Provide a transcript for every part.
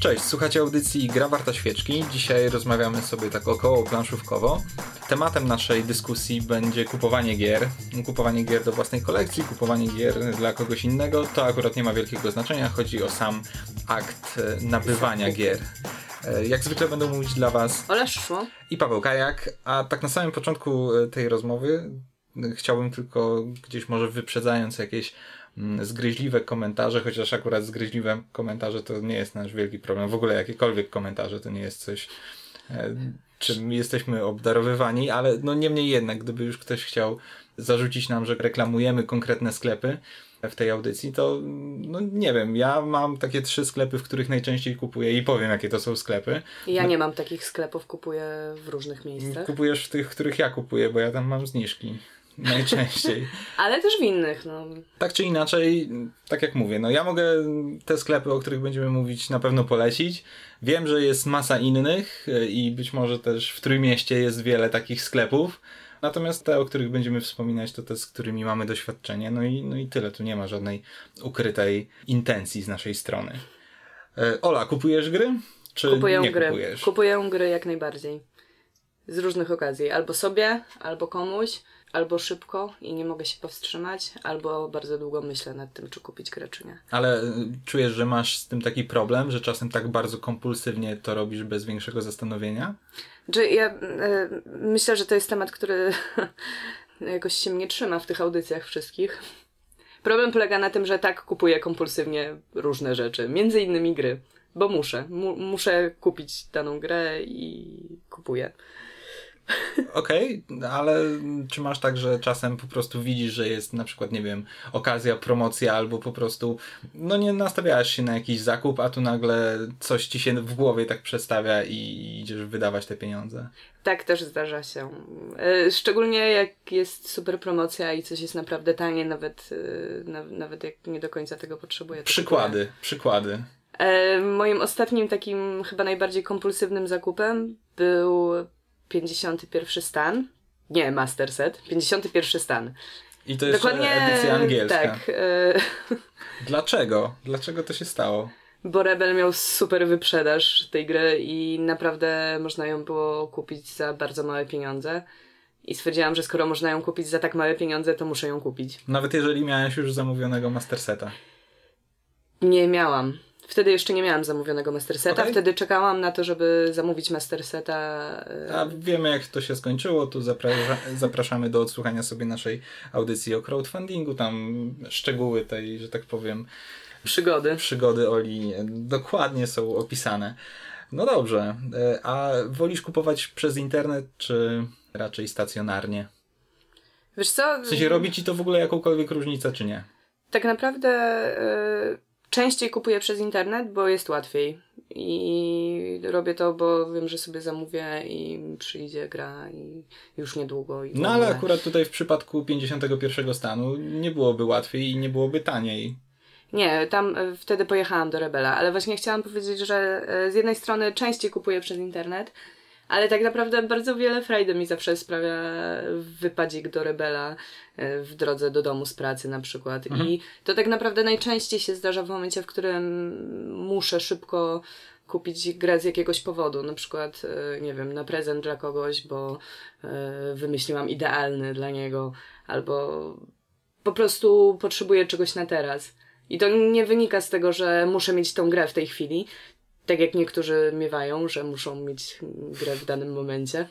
Cześć, słuchacie audycji Gra Warta Świeczki. Dzisiaj rozmawiamy sobie tak około planszówkowo. Tematem naszej dyskusji będzie kupowanie gier. Kupowanie gier do własnej kolekcji, kupowanie gier dla kogoś innego. To akurat nie ma wielkiego znaczenia, chodzi o sam akt e, nabywania gier. E, jak zwykle będę mówić dla Was Ola Szło. i Paweł Kajak, a tak na samym początku e, tej rozmowy chciałbym tylko gdzieś może wyprzedzając jakieś zgryźliwe komentarze, chociaż akurat zgryźliwe komentarze to nie jest nasz wielki problem. W ogóle jakiekolwiek komentarze to nie jest coś, e, czym jesteśmy obdarowywani, ale no niemniej jednak, gdyby już ktoś chciał zarzucić nam, że reklamujemy konkretne sklepy w tej audycji, to no nie wiem, ja mam takie trzy sklepy, w których najczęściej kupuję i powiem, jakie to są sklepy. Ja nie mam takich sklepów, kupuję w różnych miejscach. Kupujesz w tych, w których ja kupuję, bo ja tam mam zniżki. Najczęściej. Ale też w innych, no. tak czy inaczej, tak jak mówię, no ja mogę te sklepy, o których będziemy mówić, na pewno polecić. Wiem, że jest masa innych y, i być może też w Trójmieście jest wiele takich sklepów. Natomiast te, o których będziemy wspominać, to te, z którymi mamy doświadczenie. No i, no i tyle, tu nie ma żadnej ukrytej intencji z naszej strony. E, Ola, kupujesz gry? Czy Kupuję nie gry. kupujesz? Kupuję gry jak najbardziej. Z różnych okazji. Albo sobie, albo komuś, albo szybko i nie mogę się powstrzymać, albo bardzo długo myślę nad tym, czy kupić grę, czy nie. Ale y, czujesz, że masz z tym taki problem, że czasem tak bardzo kompulsywnie to robisz bez większego zastanowienia? Czy ja e, myślę, że to jest temat, który jakoś się mnie trzyma w tych audycjach wszystkich. Problem polega na tym, że tak kupuję kompulsywnie różne rzeczy, między innymi gry, bo muszę. Mu, muszę kupić daną grę i kupuję. Okej, ale czy masz tak, że czasem po prostu widzisz, że jest na przykład, nie wiem, okazja, promocja, albo po prostu, no nie nastawiasz się na jakiś zakup, a tu nagle coś ci się w głowie tak przestawia i idziesz wydawać te pieniądze? Tak też zdarza się. E, Szczególnie jak jest super promocja i coś jest naprawdę tanie, nawet, e, na, nawet jak nie do końca tego potrzebuję. Przykłady, przykłady. E, moim ostatnim takim chyba najbardziej kompulsywnym zakupem był 51 stan. Nie, Master Set. 51 stan. I to jest Dokładnie edycja angielska. Tak. E, Dlaczego? Dlaczego to się stało? bo Rebel miał super wyprzedaż tej gry i naprawdę można ją było kupić za bardzo małe pieniądze. I stwierdziłam, że skoro można ją kupić za tak małe pieniądze, to muszę ją kupić. Nawet jeżeli miałeś już zamówionego Masterseta. Nie miałam. Wtedy jeszcze nie miałam zamówionego Masterseta. Okej. Wtedy czekałam na to, żeby zamówić Masterseta. e, A wiemy, jak to się skończyło. Tu zaprasza, zapraszamy do odsłuchania sobie naszej audycji o crowdfundingu. Tam szczegóły tej, że tak powiem, Przygody. przygody Oli dokładnie są opisane. No dobrze, e, a wolisz kupować przez internet, czy raczej stacjonarnie? Wiesz co? W sensie robi ci to w ogóle jakąkolwiek różnicę, czy nie? Tak naprawdę e, częściej kupuję przez internet, bo jest łatwiej. I robię to, bo wiem, że sobie zamówię i przyjdzie gra i już niedługo. I No ale akurat tutaj w przypadku 51 stanu nie byłoby łatwiej i nie byłoby taniej. Nie, tam e, wtedy pojechałam do Rebela, ale właśnie chciałam powiedzieć, że e, z jednej strony częściej kupuję przez internet, ale tak naprawdę bardzo wiele frajdy mi zawsze sprawia wypadzik do Rebela e, w drodze do domu z pracy na przykład. I to tak naprawdę najczęściej się zdarza w momencie, w którym muszę szybko kupić grę z jakiegoś powodu, na przykład, e, nie wiem, na prezent dla kogoś, bo e, wymyśliłam idealny dla niego, albo po prostu potrzebuję czegoś na teraz. I to nie wynika z tego, że muszę mieć tą grę w tej chwili, tak jak niektórzy miewają, że muszą mieć grę w danym momencie.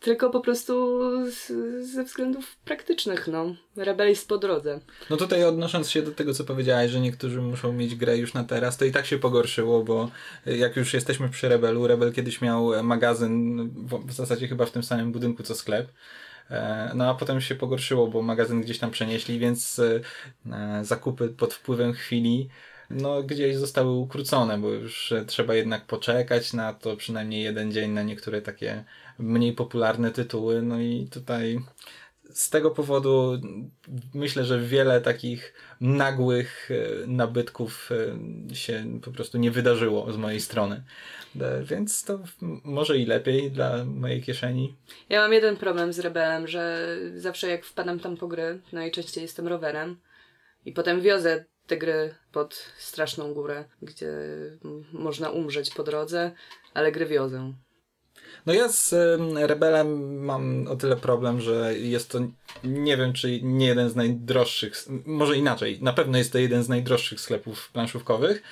Tylko po prostu z, ze względów praktycznych, no. Rebel jest po drodze. No tutaj odnosząc się do tego, co powiedziałaś, że niektórzy muszą mieć grę już na teraz, to i tak się pogorszyło, bo jak już jesteśmy przy Rebelu, Rebel kiedyś miał magazyn w, zasadzie chyba w tym samym budynku co sklep. E, No a potem się pogorszyło, bo magazyn gdzieś tam przenieśli, więc e, zakupy pod wpływem chwili no gdzieś zostały ukrócone, bo już e, trzeba jednak poczekać na to przynajmniej jeden dzień na niektóre takie mniej popularne tytuły. No i tutaj z tego powodu myślę, że wiele takich nagłych e, nabytków e, się po prostu nie wydarzyło z mojej strony. Więc to może i lepiej dla mojej kieszeni. Ja mam jeden problem z Rebelem, że zawsze jak wpadam tam po gry, najczęściej jestem rowerem i potem wiozę te gry pod straszną górę, gdzie można umrzeć po drodze, ale gry wiozą. No ja z em, Rebelem mam o tyle problem, że jest to, nie wiem, czy nie jeden z najdroższych, może inaczej, na pewno jest to jeden z najdroższych sklepów planszówkowych,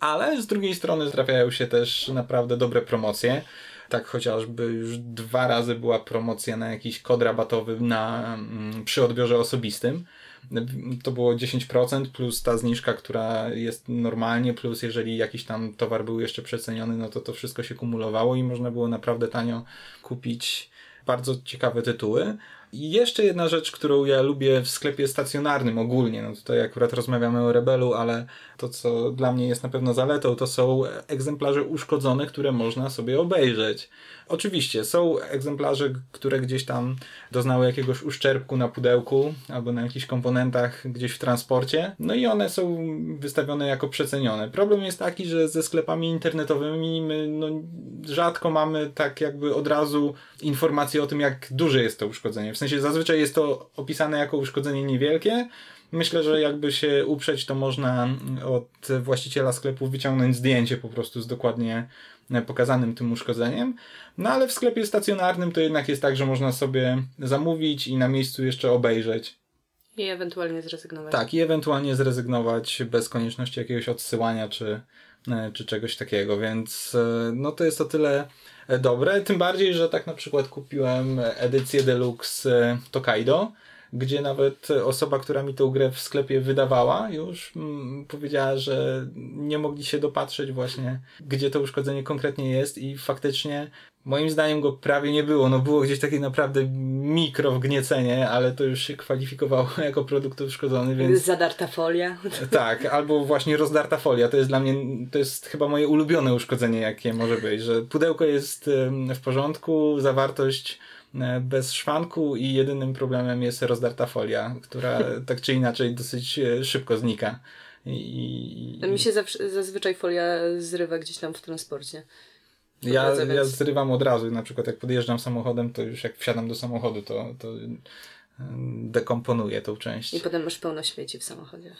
ale z drugiej strony trafiają się też naprawdę dobre promocje. Tak chociażby już dwa razy była promocja na jakiś kod rabatowy na, mm, przy odbiorze osobistym. To było 10% plus ta zniżka, która jest normalnie, plus jeżeli jakiś tam towar był jeszcze przeceniony, no to to wszystko się kumulowało i można było naprawdę tanio kupić bardzo ciekawe tytuły. I jeszcze jedna rzecz, którą ja lubię w sklepie stacjonarnym ogólnie, no tutaj akurat rozmawiamy o Rebelu, ale to co dla mnie jest na pewno zaletą, to są egzemplarze uszkodzone, które można sobie obejrzeć. Oczywiście są egzemplarze, które gdzieś tam doznały jakiegoś uszczerbku na pudełku albo na jakichś komponentach gdzieś w transporcie, no i one są wystawione jako przecenione. Problem jest taki, że ze sklepami internetowymi my no, rzadko mamy tak jakby od razu informacje o tym, jak duże jest to uszkodzenie. W sensie zazwyczaj jest to opisane jako uszkodzenie niewielkie, Myślę, że jakby się uprzeć, to można od właściciela sklepu wyciągnąć zdjęcie po prostu z dokładnie pokazanym tym uszkodzeniem. No ale w sklepie stacjonarnym to jednak jest tak, że można sobie zamówić i na miejscu jeszcze obejrzeć. I ewentualnie zrezygnować. Tak, i ewentualnie zrezygnować bez konieczności jakiegoś odsyłania czy, czy czegoś takiego, więc no to jest o tyle dobre. Tym bardziej, że tak na przykład kupiłem edycję deluxe Tokaido gdzie nawet osoba, która mi tę grę w sklepie wydawała, już mm, powiedziała, że nie mogli się dopatrzeć właśnie, gdzie to uszkodzenie konkretnie jest i faktycznie moim zdaniem go prawie nie było. No było gdzieś takie naprawdę mikro wgniecenie, ale to już się kwalifikowało jako produkt uszkodzony, więc... Zadarta folia. Tak, albo właśnie rozdarta folia. To jest dla mnie, to jest chyba moje ulubione uszkodzenie, jakie może być, że pudełko jest w porządku, zawartość bez szwanku i jedynym problemem jest rozdarta folia, która tak czy inaczej dosyć e, szybko znika. I, i... Mi się zawsze, zazwyczaj folia zrywa gdzieś tam w transporcie. Ja, więc... ja zrywam od razu, na przykład jak podjeżdżam samochodem, to już jak wsiadam do samochodu, to, to e, dekomponuję tą część. I potem masz pełno śmieci w samochodzie.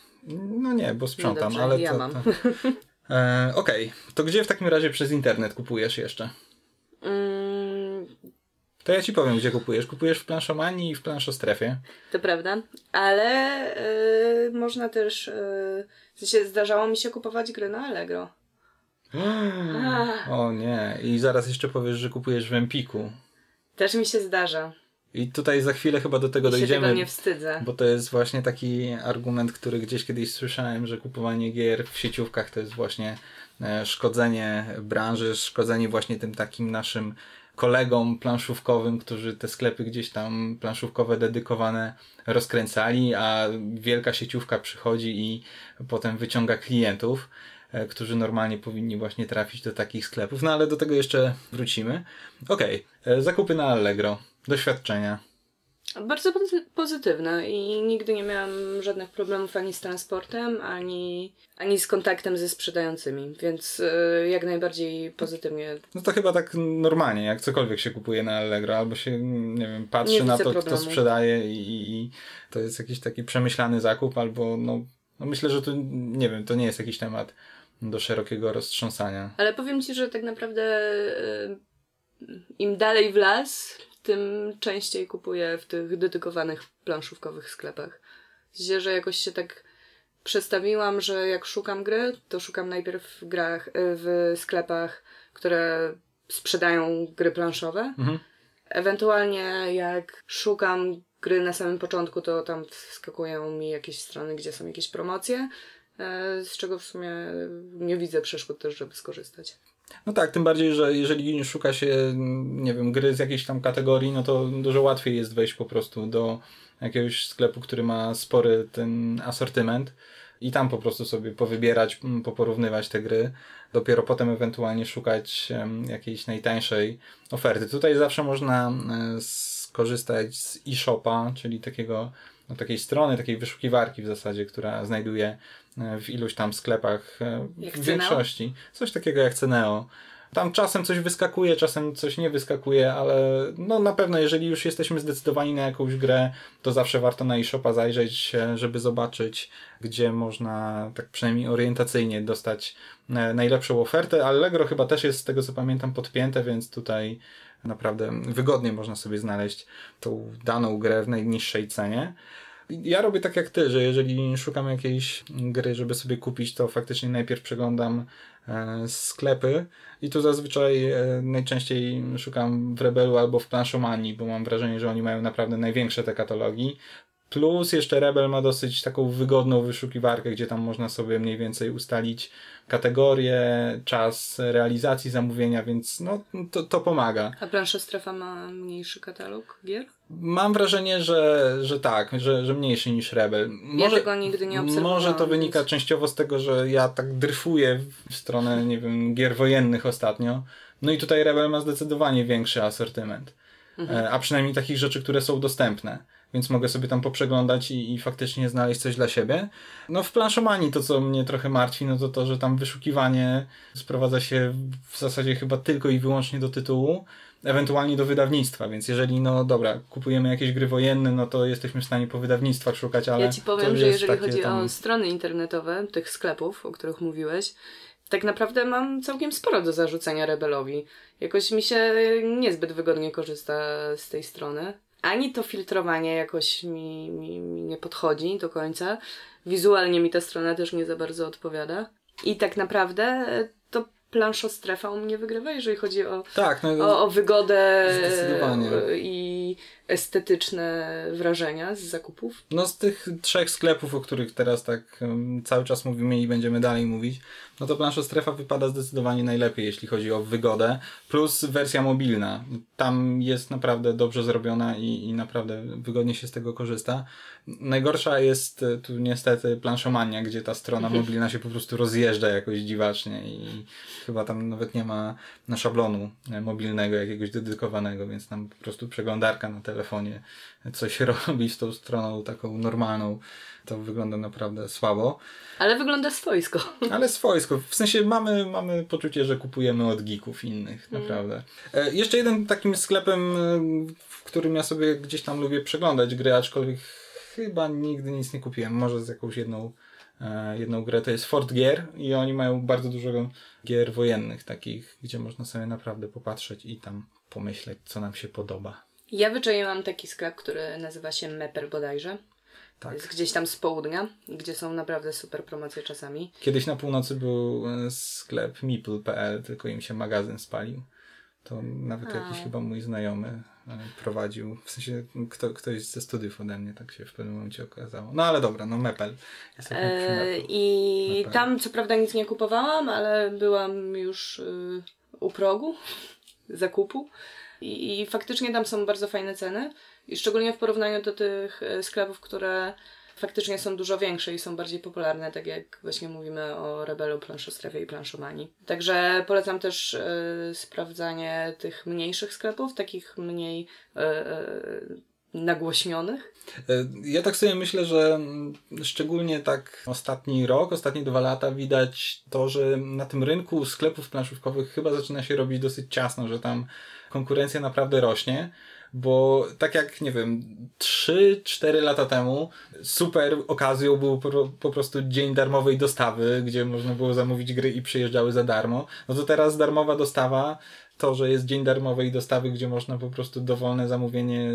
No nie, bo sprzątam, no ale ja to, mam. To... E, Okej, okay. to gdzie w takim razie przez internet kupujesz jeszcze? Mm, to ja ci powiem, gdzie kupujesz. Kupujesz w planszomanii i w planszostrefie. To prawda, ale yy, można też. Yy, w sensie zdarzało mi się kupować gry na Allegro. o nie, i zaraz jeszcze powiesz, że kupujesz w Empiku. Też mi się zdarza. I tutaj za chwilę chyba do tego I dojdziemy. Się tego nie wstydzę. Bo to jest właśnie taki argument, który gdzieś kiedyś słyszałem, że kupowanie gier w sieciówkach to jest właśnie e, szkodzenie branży, szkodzenie właśnie tym takim naszym kolegom planszówkowym, którzy te sklepy gdzieś tam planszówkowe dedykowane rozkręcali, a wielka sieciówka przychodzi i potem wyciąga klientów, e, którzy normalnie powinni właśnie trafić do takich sklepów. No ale do tego jeszcze wrócimy. Okej, okay. zakupy na Allegro, doświadczenia. Bardzo pozytywne i nigdy nie miałam żadnych problemów ani z transportem, ani, ani z kontaktem ze sprzedającymi, więc y, jak najbardziej pozytywnie. No to chyba tak normalnie, jak cokolwiek się kupuje na Allegro, albo się, nie wiem, patrzy nie na to, problemu. kto sprzedaje i, i, to jest jakiś taki przemyślany zakup, albo no, no myślę, że to, nie wiem, to nie jest jakiś temat do szerokiego roztrząsania. Ale powiem Ci, że tak naprawdę y, im dalej w las, tym częściej kupuję w tych dedykowanych planszówkowych sklepach. Wiecie, że jakoś się tak przestawiłam, że jak szukam gry, to szukam najpierw w grach, y, w sklepach, które sprzedają gry planszowe. Mhm. Ewentualnie jak szukam gry na samym początku, to tam wskakują mi jakieś strony, gdzie są jakieś promocje, y, z czego w sumie nie widzę przeszkód też, żeby skorzystać. No tak, tym bardziej, że jeżeli szuka się, nie wiem, gry z jakiejś tam kategorii, no to dużo łatwiej jest wejść po prostu do jakiegoś sklepu, który ma spory ten asortyment i tam po prostu sobie powybierać, poporównywać te gry. Dopiero potem ewentualnie szukać jakiejś najtańszej oferty. Tutaj zawsze można e, skorzystać z e-shopa, czyli takiego, no, takiej strony, takiej wyszukiwarki w zasadzie, która znajduje w iluś tam sklepach, e, w większości. Coś takiego jak Ceneo. Tam czasem coś wyskakuje, czasem coś nie wyskakuje, ale no na pewno jeżeli już jesteśmy zdecydowani na jakąś grę, to zawsze warto na eShopa zajrzeć, żeby zobaczyć, gdzie można tak przynajmniej orientacyjnie dostać e, najlepszą ofertę. Allegro chyba też jest z tego co pamiętam podpięte, więc tutaj naprawdę wygodnie można sobie znaleźć tą daną grę w najniższej cenie. Ja robię tak jak ty, że jeżeli szukam jakiejś gry, żeby sobie kupić, to faktycznie najpierw przeglądam e, sklepy i tu zazwyczaj e, najczęściej szukam w Rebelu albo w Planszomanii, bo mam wrażenie, że oni mają naprawdę największe te katalogi. Plus jeszcze Rebel ma dosyć taką wygodną wyszukiwarkę, gdzie tam można sobie mniej więcej ustalić kategorie, czas realizacji zamówienia, więc no, to, to pomaga. A plansza strefa ma mniejszy katalog gier? Mam wrażenie, że, że tak, że, że mniejszy niż Rebel. Może, ja tego nigdy nie obserwowałam. Może to wynika więc... częściowo z tego, że ja tak dryfuję w stronę, nie wiem, gier wojennych ostatnio. No i tutaj Rebel ma zdecydowanie większy asortyment. Mhm. E, a przynajmniej takich rzeczy, które są dostępne więc mogę sobie tam poprzeglądać i, i faktycznie znaleźć coś dla siebie. No w planszomanii to, co mnie trochę martwi, no to to, że tam wyszukiwanie sprowadza się w zasadzie chyba tylko i wyłącznie do tytułu, ewentualnie do wydawnictwa, więc jeżeli, no dobra, kupujemy jakieś gry wojenne, no to jesteśmy w stanie po wydawnictwach szukać, ale... Ja Ci powiem, że jeżeli chodzi tam... o strony internetowe tych sklepów, o których mówiłeś, tak naprawdę mam całkiem sporo do zarzucenia Rebelowi. Jakoś mi się niezbyt wygodnie korzysta z tej strony ani to filtrowanie jakoś mi, mi, mi nie podchodzi do końca. Wizualnie mi ta strona też nie za bardzo odpowiada. I tak naprawdę to planszo strefa u mnie wygrywa, jeżeli chodzi o, tak, no, o, o wygodę i estetyczne wrażenia z zakupów. No z tych trzech sklepów, o których teraz tak um, cały czas mówimy i będziemy dalej mówić, no to plansza strefa wypada zdecydowanie najlepiej, jeśli chodzi o wygodę, plus wersja mobilna. Tam jest naprawdę dobrze zrobiona i, i naprawdę wygodnie się z tego korzysta. Najgorsza jest e, tu niestety planszomania, gdzie ta strona mobilna się po prostu rozjeżdża jakoś dziwacznie i chyba tam nawet nie ma na szablonu e, mobilnego jakiegoś dedykowanego, więc tam po prostu przeglądarka na telefonie coś robi z tą stroną taką normalną to wygląda naprawdę słabo. Ale wygląda swojsko. Ale swojsko. W sensie mamy, mamy poczucie, że kupujemy od geeków innych, mm. naprawdę. E, jeszcze jeden takim sklepem, e, w którym ja sobie gdzieś tam lubię przeglądać gry, aczkolwiek chyba nigdy nic nie kupiłem. Może z jakąś jedną, e, jedną grę. To jest Fort Gear i oni mają bardzo dużo gier wojennych takich, gdzie można sobie naprawdę popatrzeć i tam pomyśleć, co nam się podoba. Ja wyczaiłam taki sklep, który nazywa się Mepper bodajże. Tak. Jest gdzieś tam z południa, gdzie są naprawdę super promocje czasami. Kiedyś na północy był e, sklep meeple.pl, tylko im się magazyn spalił. To nawet A. jakiś chyba mój znajomy e, prowadził. W sensie kto, ktoś ze studiów ode mnie tak się w pewnym momencie okazało. No ale dobra, no Mepel. Eee, I Mepel. tam co prawda nic nie kupowałam, ale byłam już y, u progu zakupu. I, I faktycznie tam są bardzo fajne ceny. I szczególnie w porównaniu do tych e, sklepów, które faktycznie są dużo większe i są bardziej popularne, tak jak właśnie mówimy o Rebelu, Planszostrefie i Planszomanii. Także polecam też y, sprawdzanie tych mniejszych sklepów, takich mniej y, y, nagłośnionych. Ja tak sobie myślę, że szczególnie tak ostatni rok, ostatnie dwa lata widać to, że na tym rynku sklepów planszówkowych chyba zaczyna się robić dosyć ciasno, że tam konkurencja naprawdę rośnie bo tak jak, nie wiem, 3-4 lata temu super okazją był po, po, prostu dzień darmowej dostawy, gdzie można było zamówić gry i przyjeżdżały za darmo, no to teraz darmowa dostawa to, że jest dzień darmowej dostawy, gdzie można po prostu dowolne zamówienie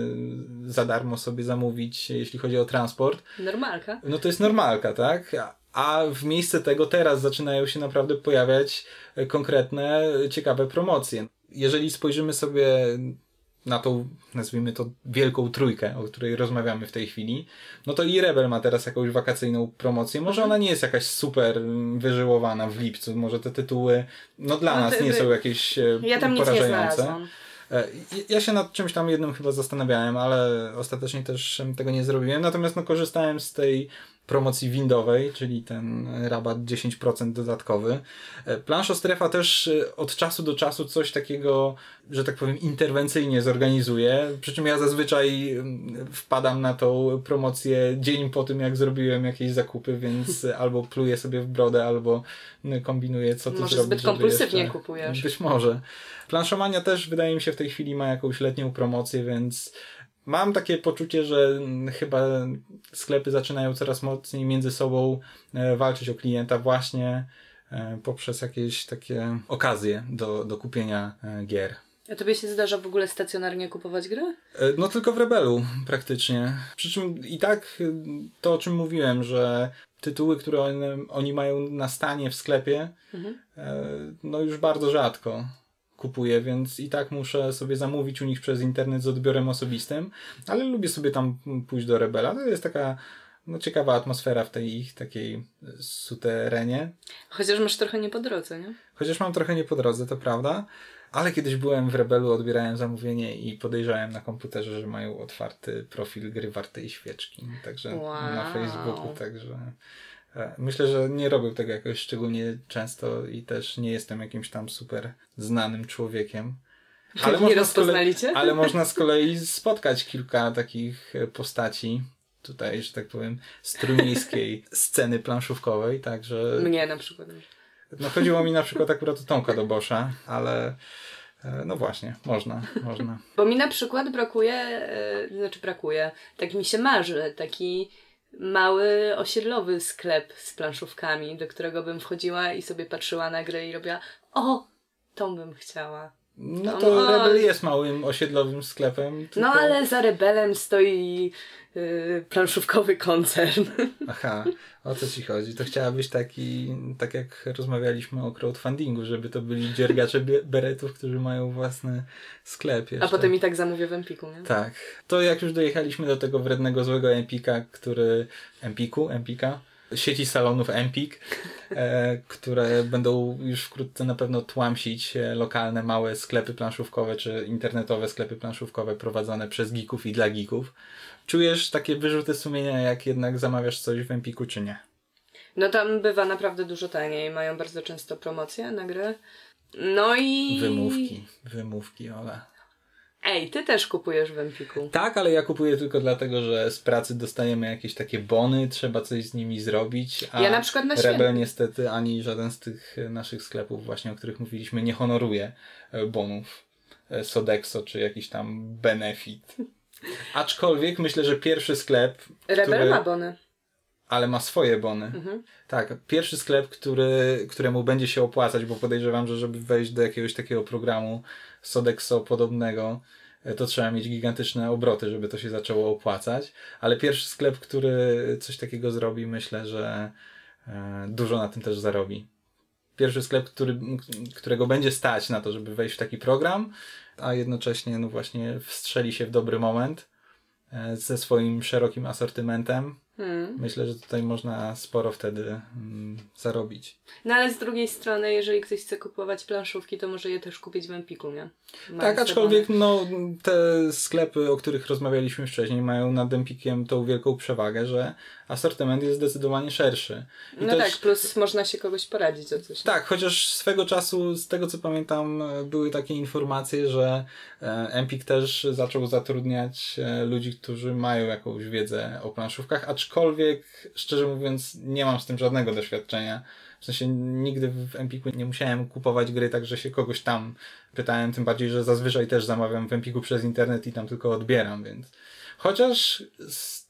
za darmo sobie zamówić, jeśli chodzi o transport. Normalka. No to jest normalka, tak? A w miejsce tego teraz zaczynają się naprawdę pojawiać konkretne, ciekawe promocje. Jeżeli spojrzymy sobie na tą, nazwijmy to, wielką trójkę, o której rozmawiamy w tej chwili, no to i Rebel ma teraz jakąś wakacyjną promocję. Może mhm. ona nie jest jakaś super wyżyłowana w lipcu, może te tytuły, no dla no, nas nie są jakieś e, ja tam porażające. Nic nie ja się nad czymś tam jednym chyba zastanawiałem, ale ostatecznie też tego nie zrobiłem. Natomiast no, korzystałem z tej promocji windowej, czyli ten rabat 10% dodatkowy. E, Planszo Strefa też e, od czasu do czasu coś takiego, że tak powiem, interwencyjnie zorganizuje. Przy czym ja zazwyczaj mm, wpadam na tą promocję dzień po tym, jak zrobiłem jakieś zakupy, więc albo pluję sobie w brodę, albo kombinuję, co tu Może zrobić. zbyt żeby kompulsywnie jeszcze... kupujesz. Być może. Planszomania też wydaje mi się w tej chwili ma jakąś letnią promocję, więc mam takie poczucie, że chyba sklepy zaczynają coraz mocniej między sobą e, walczyć o klienta właśnie e, poprzez jakieś takie okazje do, do kupienia e, gier. A tobie się zdarza w ogóle stacjonarnie kupować gry? No tylko w Rebelu praktycznie. Przy czym i tak to, o czym mówiłem, że tytuły, które oni, oni mają na stanie w sklepie, mhm. no już bardzo rzadko kupuję, więc i tak muszę sobie zamówić u nich przez internet z odbiorem osobistym, ale lubię sobie tam pójść do Rebela. To jest taka no, ciekawa atmosfera w tej ich takiej suterenie. Chociaż masz trochę nie po drodze, nie? Chociaż mam trochę nie po drodze, to prawda. Ale kiedyś byłem w Rebelu, odbierałem zamówienie i podejrzałem na komputerze, że mają otwarty profil gry wartej świeczki. Także wow. na Facebooku, także E, myślę, że nie robił tego jakoś szczególnie często i też nie jestem jakimś tam super znanym człowiekiem. Ale nie rozpoznali cię? Ale można z kolei spotkać kilka takich e, postaci tutaj, że tak powiem, z trójmiejskiej sceny planszówkowej, także... Mnie na przykład. No chodziło mi na przykład akurat o Tomka do Boscha, ale e, no właśnie, można, można. Bo mi na przykład brakuje, znaczy brakuje, tak mi się marzy, taki mały osiedlowy sklep z planszówkami, do którego bym wchodziła i sobie patrzyła na grę i robiła o, tą bym chciała. No to no, Rebel jest małym osiedlowym sklepem. Tylko... No ale za Rebelem stoi yy, planszówkowy koncern. Aha, o co ci chodzi? To chciałabyś taki, tak jak rozmawialiśmy o crowdfundingu, żeby to byli dziergacze beretów, którzy mają własny sklep jeszcze. A potem i tak zamówię w Empiku, nie? Tak. To jak już dojechaliśmy do tego wrednego, złego Empika, który... Empiku? Empika? Sieci salonów Empik, e, które będą już wkrótce na pewno tłamsić e, lokalne, małe sklepy planszówkowe czy internetowe sklepy planszówkowe prowadzone przez geeków i dla geeków. Czujesz takie wyrzuty sumienia, jak jednak zamawiasz coś w Empiku, czy nie? No tam bywa naprawdę dużo taniej. Mają bardzo często promocje na gry. No i... Wymówki, wymówki, Ola. Ej, ty też kupujesz w Empiku. Tak, ale ja kupuję tylko dlatego, że z pracy dostajemy jakieś takie bony, trzeba coś z nimi zrobić. A ja na przykład na Rebel niestety ani żaden z tych naszych sklepów, właśnie o których mówiliśmy, nie honoruje e, bonów e, Sodexo czy jakiś tam benefit. Aczkolwiek myślę, że pierwszy sklep. Rebel który... ma bony. Ale ma swoje bony. Mhm. Tak, pierwszy sklep, który, któremu będzie się opłacać, bo podejrzewam, że żeby wejść do jakiegoś takiego programu Sodexo podobnego, e, to trzeba mieć gigantyczne obroty, żeby to się zaczęło opłacać. Ale pierwszy sklep, który coś takiego zrobi, myślę, że e, dużo na tym też zarobi. Pierwszy sklep, który, którego będzie stać na to, żeby wejść w taki program, a jednocześnie no właśnie wstrzeli się w dobry moment e, ze swoim szerokim asortymentem Hmm. Myślę, że tutaj można sporo wtedy mm, zarobić. No ale z drugiej strony, jeżeli ktoś chce kupować planszówki, to może je też kupić w Empiku, nie? Mają tak, aczkolwiek no, te sklepy, o których rozmawialiśmy wcześniej, mają nad Empikiem tą wielką przewagę, że asortyment jest zdecydowanie szerszy. I no też... tak, plus można się kogoś poradzić o coś. Tak, chociaż swego czasu, z tego co pamiętam, były takie informacje, że Empik też zaczął zatrudniać e, ludzi, którzy mają jakąś wiedzę o planszówkach, aczkolwiek szczerze mówiąc nie mam z tym żadnego doświadczenia. W sensie nigdy w Empiku nie musiałem kupować gry, także się kogoś tam pytałem, tym bardziej, że zazwyczaj też zamawiam w Empiku przez internet i tam tylko odbieram, więc chociaż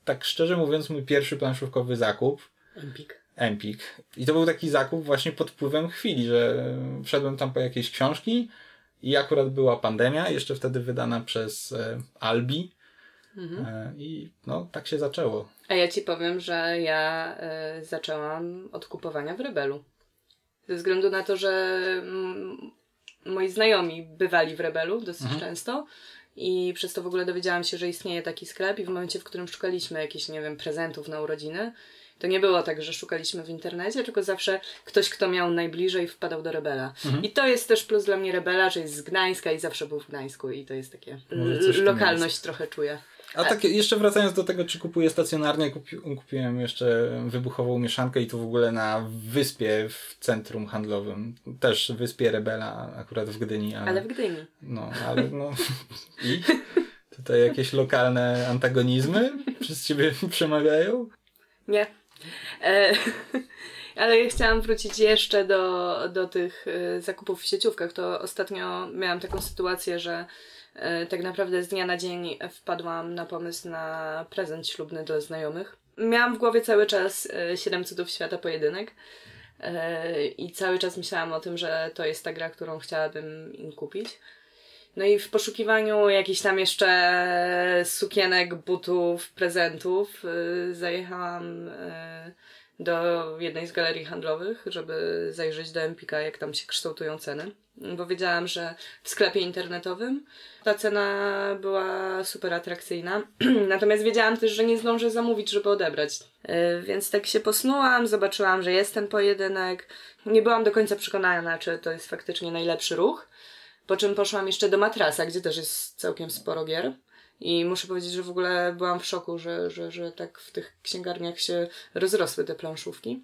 tak szczerze mówiąc, mój pierwszy planszówkowy zakup. Empik. Empik. I to był taki zakup właśnie pod wpływem chwili, że wszedłem tam po jakieś książki i akurat była pandemia, jeszcze wtedy wydana przez e, Albi. Mhm. E, I no, tak się zaczęło. A ja ci powiem, że ja e, zaczęłam od kupowania w Rebelu. Ze względu na to, że mm, moi znajomi bywali w Rebelu dosyć mhm. często i przez to w ogóle dowiedziałam się, że istnieje taki sklep i w momencie, w którym szukaliśmy jakichś, nie wiem, prezentów na urodziny, to nie było tak, że szukaliśmy w internecie, tylko zawsze ktoś, kto miał najbliżej, wpadał do Rebela. Mhm. I to jest też plus dla mnie Rebela, że jest z Gdańska i zawsze był w Gdańsku i to jest takie lokalność trochę czuję. A tak jeszcze wracając do tego, czy kupuję stacjonarnie, kupi, kupiłem jeszcze wybuchową mieszankę i to w ogóle na wyspie w centrum handlowym. Też wyspie Rebela, akurat w Gdyni. Ale, ale w Gdyni. No, ale no i tutaj jakieś lokalne antagonizmy przez ciebie przemawiają? Nie. E, ale ja chciałam wrócić jeszcze do, do tych e, zakupów w sieciówkach. To ostatnio miałam taką sytuację, że e, tak naprawdę z dnia na dzień wpadłam na pomysł na prezent ślubny dla znajomych. Miałam w głowie cały czas 7 cudów świata pojedynek. I cały czas myślałam o tym, że to jest ta gra, którą chciałabym im kupić. No i w poszukiwaniu jakichś tam jeszcze sukienek, butów, prezentów yy, zajechałam yy, do jednej z galerii handlowych, żeby zajrzeć do Empika, jak tam się kształtują ceny. Bo wiedziałam, że w sklepie internetowym ta cena była super atrakcyjna. Natomiast wiedziałam też, że nie zdążę zamówić, żeby odebrać. Yy, więc tak się posnułam, zobaczyłam, że jest ten pojedynek. Nie byłam do końca przekonana, czy to jest faktycznie najlepszy ruch. Po czym poszłam jeszcze do Matrasa, gdzie też jest całkiem sporo gier. I muszę powiedzieć, że w ogóle byłam w szoku, że, że, że tak w tych księgarniach się rozrosły te planszówki.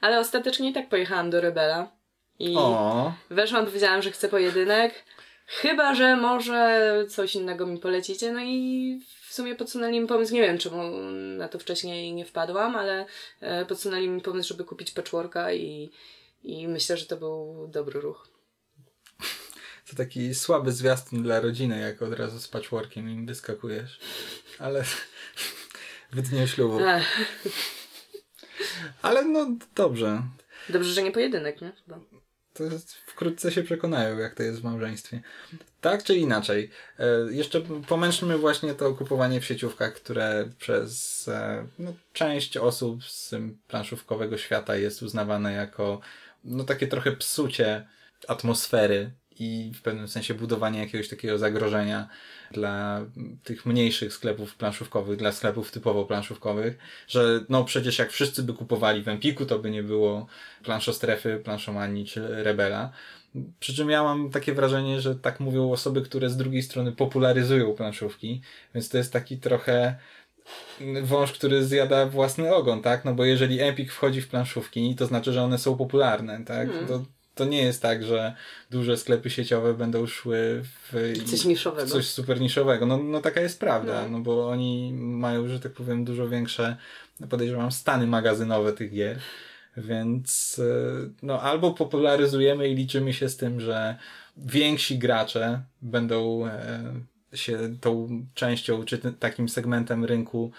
Ale ostatecznie i tak pojechałam do Rebela. I o. weszłam, powiedziałam, że chcę pojedynek. Chyba, że może coś innego mi polecicie. No i w sumie podsunęli mi pomysł, nie wiem czemu na to wcześniej nie wpadłam, ale e, podsunęli mi pomysł, żeby kupić patchworka i, i myślę, że to był dobry ruch. To taki słaby zwiastun dla rodziny, jak od razu z patchworkiem im wyskakujesz. Ale w dniu ślubu. Ale no dobrze. Dobrze, że nie pojedynek, nie? Chyba. To wkrótce się przekonają, jak to jest w małżeństwie. Tak czy inaczej. E, jeszcze pomęczmy właśnie to kupowanie w sieciówkach, które przez e, no, część osób z planszówkowego świata jest uznawane jako no, takie trochę psucie atmosfery i w pewnym sensie budowanie jakiegoś takiego zagrożenia dla tych mniejszych sklepów planszówkowych, dla sklepów typowo planszówkowych, że no przecież jak wszyscy by kupowali w Empiku, to by nie było planszostrefy, planszomanii czy Rebela. Przy czym ja mam takie wrażenie, że tak mówią osoby, które z drugiej strony popularyzują planszówki, więc to jest taki trochę wąż, który zjada własny ogon, tak? No bo jeżeli Empik wchodzi w planszówki, to znaczy, że one są popularne, tak? Hmm. To to nie jest tak, że duże sklepy sieciowe będą szły w coś niszowego. Coś super niszowego. No, no taka jest prawda, no. no bo oni mają, że tak powiem, dużo większe, podejrzewam, stany magazynowe tych gier. Więc e, no albo popularyzujemy i liczymy się z tym, że więksi gracze będą e, się tą częścią, czy takim segmentem rynku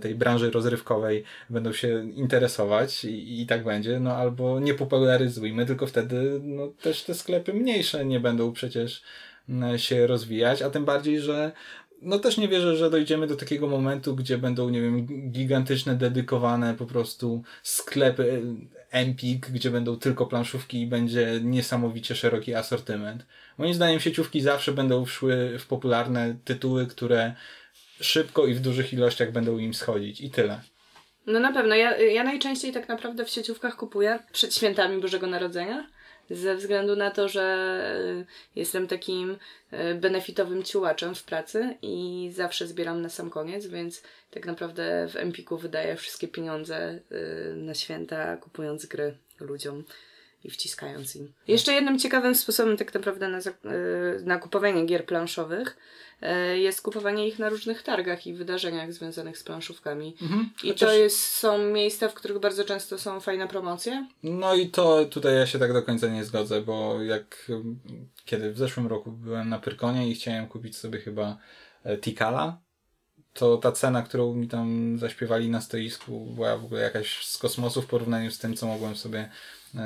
tej branży rozrywkowej będą się interesować i, i tak będzie, no albo nie popularyzujmy, tylko wtedy no, też te sklepy mniejsze nie będą przecież mm, się rozwijać, a tym bardziej, że no też nie wierzę, że dojdziemy do takiego momentu, gdzie będą, nie wiem, gigantyczne, dedykowane po prostu sklepy Empik, gdzie będą tylko planszówki i będzie niesamowicie szeroki asortyment. Moim zdaniem sieciówki zawsze będą szły w popularne tytuły, które szybko i w dużych ilościach będą im schodzić i tyle. No na pewno. Ja, ja najczęściej tak naprawdę w sieciówkach kupuję przed świętami Bożego Narodzenia. Ze względu na to, że e, jestem takim e, benefitowym ciułaczem w pracy i zawsze zbieram na sam koniec, więc tak naprawdę w Empiku wydaję wszystkie pieniądze e, na święta, kupując gry ludziom i wciskając im. Jeszcze jednym ciekawym sposobem tak naprawdę na, na kupowanie gier planszowych E, jest kupowanie ich na różnych targach i wydarzeniach związanych z planszówkami. Mhm. I Chociaż... to jest, są miejsca, w których bardzo często są fajne promocje. No i to tutaj ja się tak do końca nie zgodzę, bo jak kiedy w zeszłym roku byłem na Pyrkonie i chciałem kupić sobie chyba e, Tikala, to ta cena, którą mi tam zaśpiewali na stoisku, była w ogóle jakaś z kosmosu w porównaniu z tym, co mogłem sobie e,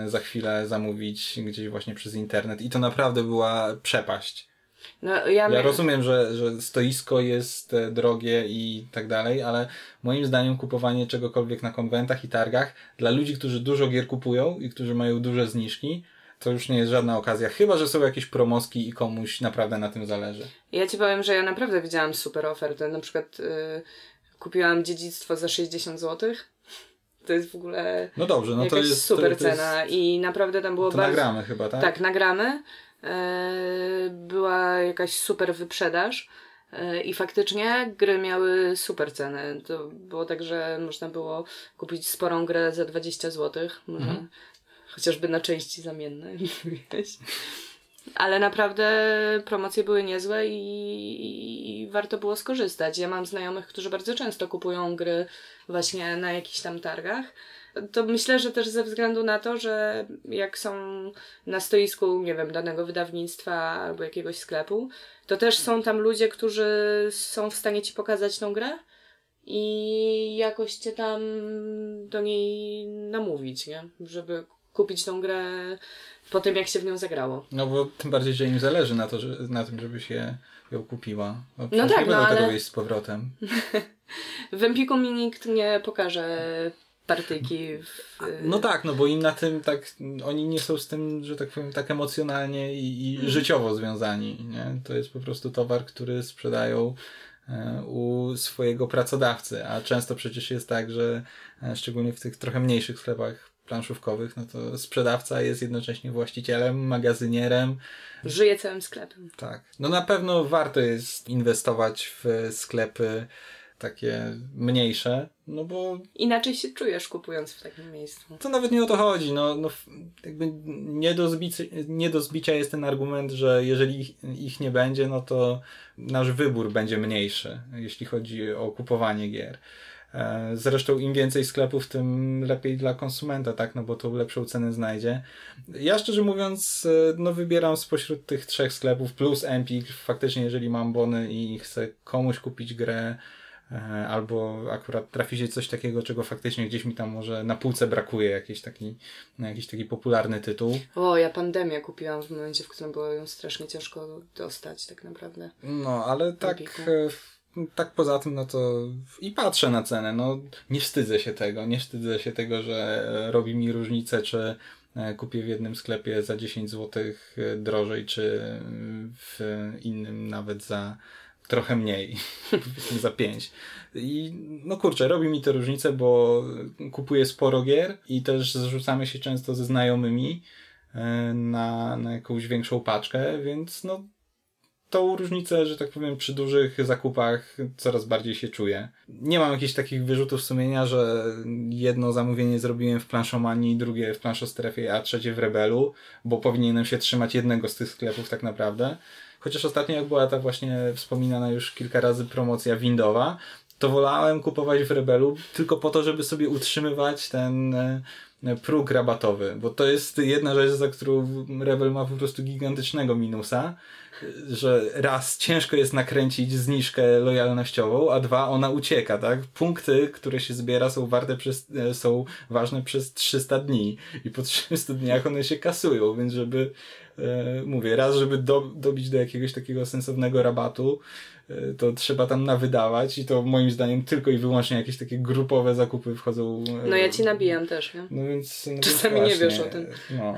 za chwilę zamówić gdzieś właśnie przez internet. I to naprawdę była przepaść. No, ja, ja rozumiem, że, że stoisko jest e, drogie i tak dalej, ale moim zdaniem kupowanie czegokolwiek na konwentach i targach dla ludzi, którzy dużo gier kupują i którzy mają duże zniżki, to już nie jest żadna okazja. Chyba, że są jakieś promoski i komuś naprawdę na tym zależy. Ja ci powiem, że ja naprawdę widziałam super ofertę. Na przykład yy, kupiłam dziedzictwo za 60 zł. To jest w ogóle no dobrze, no to jest super to, to jest... cena i naprawdę tam było to bardzo... nagramy chyba, tak? Tak, nagramy. E, była jakaś super wyprzedaż. E, I faktycznie gry miały super ceny. To było tak, że można było kupić sporą grę za 20 zł. Mhm. Chociażby na części zamienne. Ale naprawdę promocje były niezłe i, i, warto było skorzystać. Ja mam znajomych, którzy bardzo często kupują gry właśnie na jakichś tam targach. To myślę, że też ze względu na to, że jak są na stoisku, nie wiem, danego wydawnictwa albo jakiegoś sklepu, to też są tam ludzie, którzy są w stanie ci pokazać tą grę i jakoś cię tam do niej namówić, nie? Żeby kupić tą grę po tym, jak się w nią zagrało. No bo tym bardziej, że im zależy na, to, że, na tym, żebyś je, ją kupiła. Bo no tak, nie no ale... tego iść z powrotem. w Empiku mi nikt nie pokaże partyjki. W... No tak, no bo im na tym tak, oni nie są z tym, że tak powiem, tak emocjonalnie i, i hmm. życiowo związani, nie? To jest po prostu towar, który sprzedają e, u swojego pracodawcy, a często przecież jest tak, że e, szczególnie w tych trochę mniejszych sklepach planszówkowych, no to sprzedawca jest jednocześnie właścicielem, magazynierem. Żyje całym sklepem. Tak. No na pewno warto jest inwestować w sklepy takie mniejsze, no bo... Inaczej się czujesz kupując w takim miejscu. To nawet nie o to chodzi, no, no jakby nie do, zbicia, nie do zbicia jest ten argument, że jeżeli ich, ich nie będzie, no to nasz wybór będzie mniejszy, jeśli chodzi o kupowanie gier. E, zresztą im więcej sklepów, tym lepiej dla konsumenta, tak? No bo to lepszą cenę znajdzie. Ja szczerze mówiąc, e, no wybieram spośród tych trzech sklepów plus Empik. Faktycznie, jeżeli mam bony i chcę komuś kupić grę, e, albo akurat trafi się coś takiego, czego faktycznie gdzieś mi tam może na półce brakuje, jakiś taki, jakiś taki popularny tytuł. O, ja pandemię kupiłam w momencie, w którym było ją strasznie ciężko dostać, tak naprawdę. No, ale tak tak poza tym, no to i patrzę na cenę. No, nie wstydzę się tego. Nie wstydzę się tego, że robi mi różnicę, czy e, kupię w jednym sklepie za 10 zł e, drożej, czy w innym nawet za trochę mniej, za 5. I no kurczę, robi mi to różnicę, bo kupuję sporo gier i też zrzucamy się często ze znajomymi e, na, na jakąś większą paczkę, więc no tą różnicę, że tak powiem, przy dużych zakupach coraz bardziej się czuję. Nie mam jakichś takich wyrzutów sumienia, że jedno zamówienie zrobiłem w planszomanii, drugie w planszostrefie, a trzecie w Rebelu, bo powinienem się trzymać jednego z tych sklepów tak naprawdę. Chociaż ostatnio jak była ta właśnie wspominana już kilka razy promocja Windowa, to wolałem kupować w Rebelu tylko po to, żeby sobie utrzymywać ten e, próg rabatowy, bo to jest jedna rzecz, za którą Rebel ma po prostu gigantycznego minusa, że raz ciężko jest nakręcić zniżkę lojalnościową, a dwa ona ucieka, tak? Punkty, które się zbiera są warte przez, e, są ważne przez 300 dni i po 300 dniach one się kasują, więc żeby e, mówię, raz żeby do, dobić do jakiegoś takiego sensownego rabatu, to trzeba tam nawydawać i to moim zdaniem tylko i wyłącznie jakieś takie grupowe zakupy wchodzą. E, no ja ci nabijam też, nie? No więc... No Czasami nie wiesz o tym. No.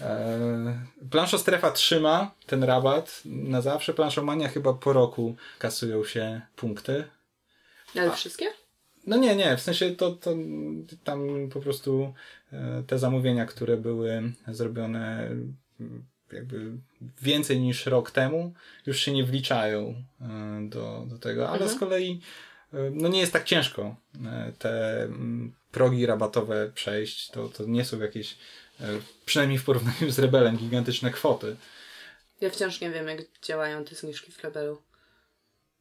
E, planszo strefa trzyma ten rabat na zawsze. Planszomania chyba po roku kasują się punkty. Ale wszystkie? No nie, nie, w sensie to, to tam po prostu e, te zamówienia, które były zrobione jakby więcej niż rok temu, już się nie wliczają e, do, do tego, ale mhm. z kolei no nie jest tak ciężko te progi rabatowe przejść, to, to nie są jakieś E, przynajmniej w porównaniu z Rebelem, gigantyczne kwoty. Ja wciąż nie wiem, jak działają te zniżki w Rebelu.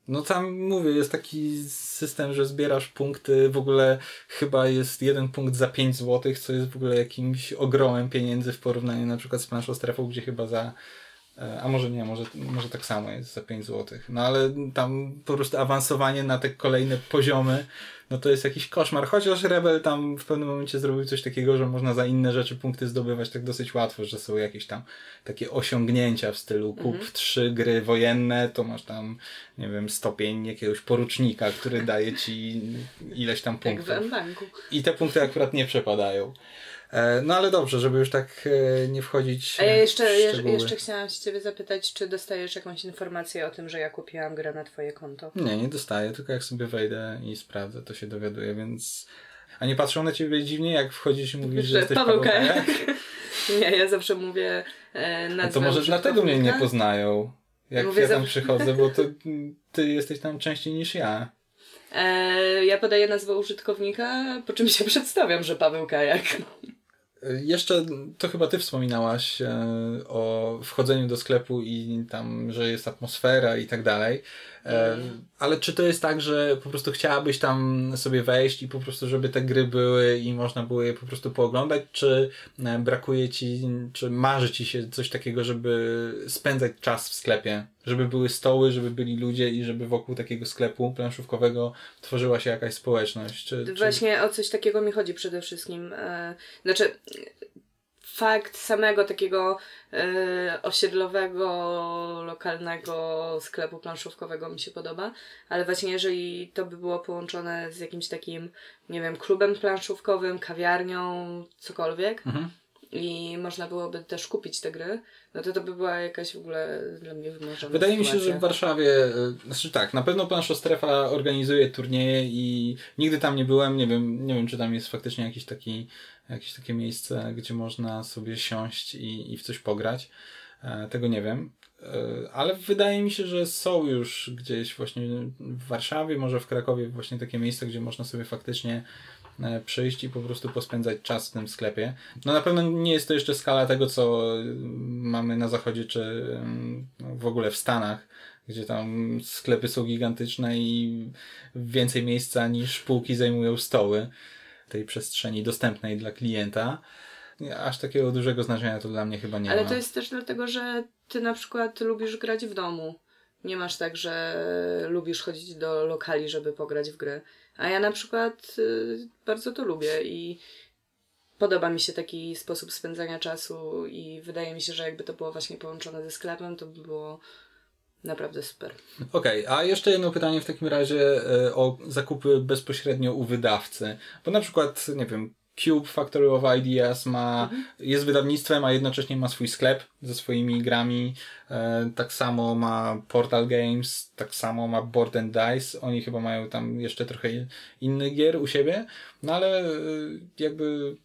No tam mówię, jest taki system, że zbierasz punkty, w ogóle chyba jest jeden punkt za 5 zł, co jest w ogóle jakimś ogromem pieniędzy w porównaniu na przykład z planszą strefą, gdzie chyba za a może nie, może, może tak samo jest za 5 zł. No ale tam po prostu awansowanie na te kolejne poziomy no to jest jakiś koszmar. Chociaż Rebel tam w pewnym momencie zrobił coś takiego, że można za inne rzeczy punkty zdobywać tak dosyć łatwo, że są jakieś tam takie osiągnięcia w stylu kup mhm. trzy gry wojenne, to masz tam, nie wiem, stopień jakiegoś porucznika, który daje ci ileś tam punktów. Jak w. I te punkty akurat nie przepadają. E, no ale dobrze, żeby już tak e, nie wchodzić. A ja jeszcze, jeszcze chciałam się Ciebie zapytać, czy dostajesz jakąś informację o tym, że ja kupiłam grę na Twoje konto? Nie, nie dostaję, tylko jak sobie wejdę i sprawdzę, to się dowiaduję, więc. A nie patrzą na ciebie dziwnie, jak wchodzisz i mówisz, że, że jesteś Paweł Kajak? nie, ja zawsze mówię e, na To może dlatego mnie nie poznają. Jak mówię ja tam przychodzę, bo to ty jesteś tam częściej niż ja. E, ja podaję nazwę użytkownika, po czym się przedstawiam, że Paweł Kajak. Jeszcze to chyba ty wspominałaś e, o wchodzeniu do sklepu i tam, że jest atmosfera i tak dalej. E, ale czy to jest tak, że po prostu chciałabyś tam sobie wejść i po prostu, żeby te gry były i można było je po prostu pooglądać, czy e, brakuje ci, czy marzy ci się coś takiego, żeby spędzać czas w sklepie? Żeby były stoły, żeby byli ludzie i żeby wokół takiego sklepu planszówkowego tworzyła się jakaś społeczność? Czy, Właśnie czy... o coś takiego mi chodzi przede wszystkim. Znaczy, fakt samego takiego y, osiedlowego, lokalnego sklepu planszówkowego mi się podoba, ale właśnie jeżeli to by było połączone z jakimś takim, nie wiem, klubem planszówkowym, kawiarnią, cokolwiek, mhm. I można byłoby też kupić te gry, no to to by była jakaś w ogóle dla mnie wymarzona Wydaje sytuacja. mi się, że w Warszawie, e, znaczy tak, na pewno Planszo Strefa organizuje turnieje i nigdy tam nie byłem, nie wiem, nie wiem czy tam jest faktycznie jakiś taki jakieś takie miejsce, gdzie można sobie siąść i, i w coś pograć. E, tego nie wiem. E, ale wydaje mi się, że są już gdzieś właśnie w Warszawie, może w Krakowie właśnie takie miejsca, gdzie można sobie faktycznie przyjść i po prostu pospędzać czas w tym sklepie. No na pewno nie jest to jeszcze skala tego, co mamy na zachodzie, czy mm, w ogóle w Stanach, gdzie tam sklepy są gigantyczne i więcej miejsca niż półki zajmują stoły tej przestrzeni dostępnej dla klienta. Aż takiego dużego znaczenia to dla mnie chyba nie Ale ma. to jest też dlatego, że ty na przykład lubisz grać w domu. Nie masz tak, że lubisz chodzić do lokali, żeby pograć w gry. A ja na przykład y, bardzo to lubię i podoba mi się taki sposób spędzania czasu i wydaje mi się, że jakby to było właśnie połączone ze sklepem, to by było Naprawdę super. Okej, okay, a jeszcze jedno pytanie w takim razie e, o zakupy bezpośrednio u wydawcy. Bo na przykład, nie wiem, Cube Factory of Ideas ma, mhm. jest wydawnictwem, a jednocześnie ma swój sklep ze swoimi grami. E, tak samo ma Portal Games, tak samo ma Board and Dice. Oni chyba mają tam jeszcze trochę innych gier u siebie, no ale e, jakby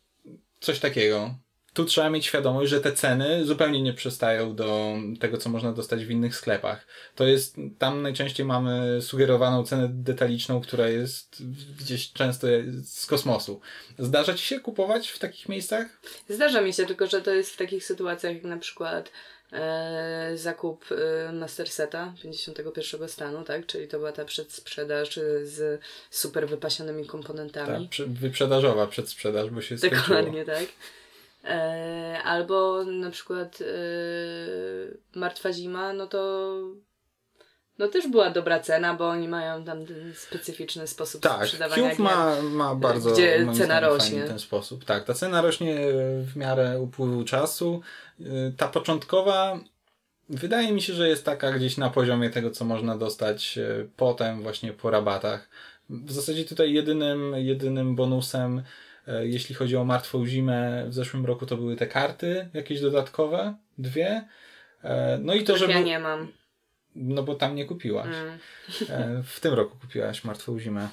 coś takiego tu trzeba mieć świadomość, że te ceny zupełnie nie przystają do tego, co można dostać w innych sklepach. To jest, tam najczęściej mamy sugerowaną cenę detaliczną, która jest gdzieś często z kosmosu. Zdarza Ci się kupować w takich miejscach? Zdarza mi się, tylko że to jest w takich sytuacjach jak na przykład e, zakup e, Masterseta 51 stanu, tak? Czyli to była ta przedsprzedaż z super wypasionymi komponentami. Tak, wyprzedażowa przedsprzedaż, bo się skończyło. Dokładnie, tak. E, albo na przykład e, Martwa Zima, no to no też była dobra cena, bo oni mają tam ten specyficzny sposób tak, sprzedawania Tak, ma, ma bardzo gdzie cena rośnie. w ten sposób. Tak, ta cena rośnie w miarę upływu czasu. E, ta początkowa wydaje mi się, że jest taka gdzieś na poziomie tego, co można dostać potem właśnie po rabatach. W zasadzie tutaj jedynym, jedynym bonusem E, jeśli chodzi o martwą zimę, w zeszłym roku to były te karty, jakieś dodatkowe, dwie. E, no i to, że. Ja nie mam. No bo tam nie kupiłaś. Mm. E, w tym roku kupiłaś martwą zimę.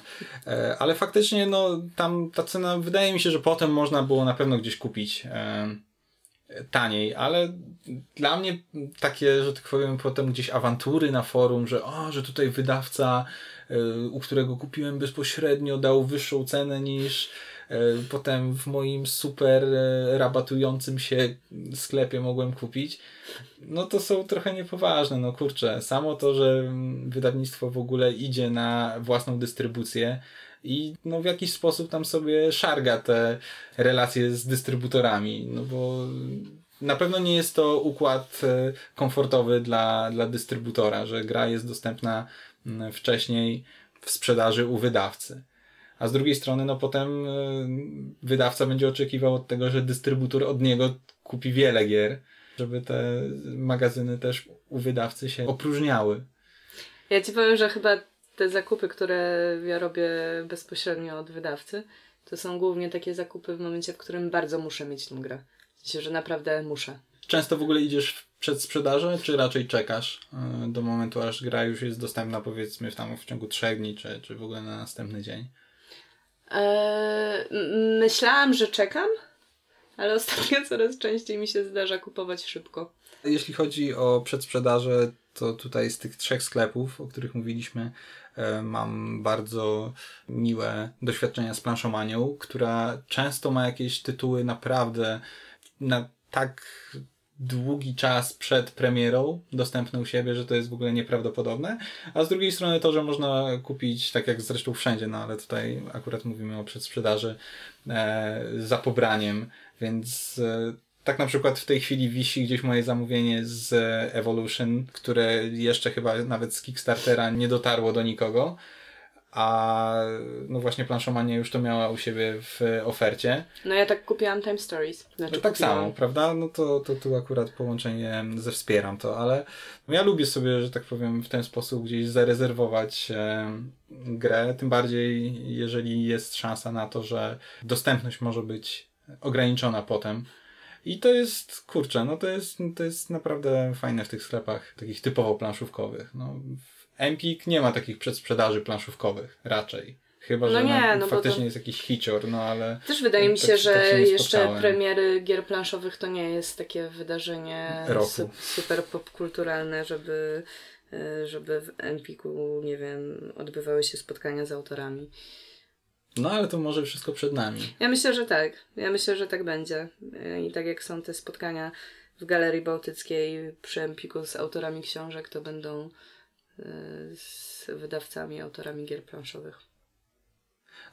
Ale faktycznie, no tam ta cena, wydaje mi się, że potem można było na pewno gdzieś kupić taniej, ale dla mnie takie, że tak powiem, potem gdzieś awantury na forum, że o, że tutaj wydawca, u którego kupiłem bezpośrednio, dał wyższą cenę niż E, potem w moim super e, rabatującym się sklepie mogłem kupić. No to są trochę niepoważne, no kurczę. Samo to, że wydawnictwo w ogóle idzie na własną dystrybucję i no w jakiś sposób tam sobie szarga te relacje z dystrybutorami, no bo na pewno nie jest to układ e, komfortowy dla, dla dystrybutora, że gra jest dostępna wcześniej w sprzedaży u wydawcy a z drugiej strony no potem e, wydawca będzie oczekiwał od tego, że dystrybutor od niego kupi wiele gier, żeby te magazyny też u wydawcy się opróżniały. Ja ci powiem, że chyba te zakupy, które ja robię bezpośrednio od wydawcy, to są głównie takie zakupy w momencie, w którym bardzo muszę mieć tą grę. W sensie, że naprawdę muszę. Często w ogóle idziesz przed sprzedażą, czy raczej czekasz e, do momentu, aż gra już jest dostępna powiedzmy w, tam w ciągu trzech dni, czy, czy w ogóle na następny dzień? Eee, myślałam, że czekam, ale ostatnio coraz częściej mi się zdarza kupować szybko. Jeśli chodzi o przedsprzedaże, to tutaj z tych trzech sklepów, o których mówiliśmy, e, mam bardzo miłe doświadczenia z planszomanią, która często ma jakieś tytuły naprawdę na tak długi czas przed premierą dostępne u siebie, że to jest w ogóle nieprawdopodobne. A z drugiej strony to, że można kupić, tak jak zresztą wszędzie, no ale tutaj akurat mówimy o przedsprzedaży e, za pobraniem, więc e, tak na przykład w tej chwili wisi gdzieś moje zamówienie z Evolution, które jeszcze chyba nawet z Kickstartera nie dotarło do nikogo a no właśnie planszomania już to miała u siebie w ofercie. No ja tak kupiłam Time Stories. Znaczy no tak kupiłam. samo, prawda? No to, to tu akurat połączenie ze wspieram to, ale ja lubię sobie, że tak powiem, w ten sposób gdzieś zarezerwować e, grę, tym bardziej jeżeli jest szansa na to, że dostępność może być ograniczona potem. I to jest, kurczę, no to jest, to jest naprawdę fajne w tych sklepach takich typowo planszówkowych. No, Empik nie ma takich przedsprzedaży planszówkowych, raczej. Chyba, no że nie, no faktycznie to... jest jakiś hicior, no ale... Też wydaje mi się, tak, że tak się jeszcze premiery gier planszowych to nie jest takie wydarzenie su super popkulturalne, żeby, e, żeby w Empiku, nie wiem, odbywały się spotkania z autorami. No ale to może wszystko przed nami. Ja myślę, że tak. Ja myślę, że tak będzie. E, I tak jak są te spotkania w Galerii Bałtyckiej przy Empiku z autorami książek, to będą z wydawcami, autorami gier planszowych.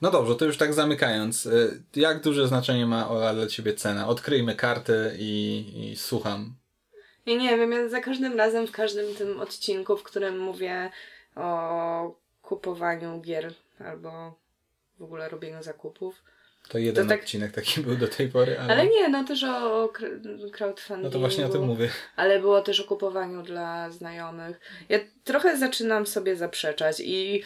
No dobrze, to już tak zamykając. Y, jak duże znaczenie ma Ola dla Ciebie cena? Odkryjmy karty i, i słucham. Ja nie wiem, ja za każdym razem, w każdym tym odcinku, w którym mówię o kupowaniu gier albo w ogóle robieniu zakupów, to jeden to tak... odcinek taki był do tej pory. Ale, ale nie, no też o crowdfundingu. No to właśnie o tym mówię. Ale było też o kupowaniu dla znajomych. Ja trochę zaczynam sobie zaprzeczać i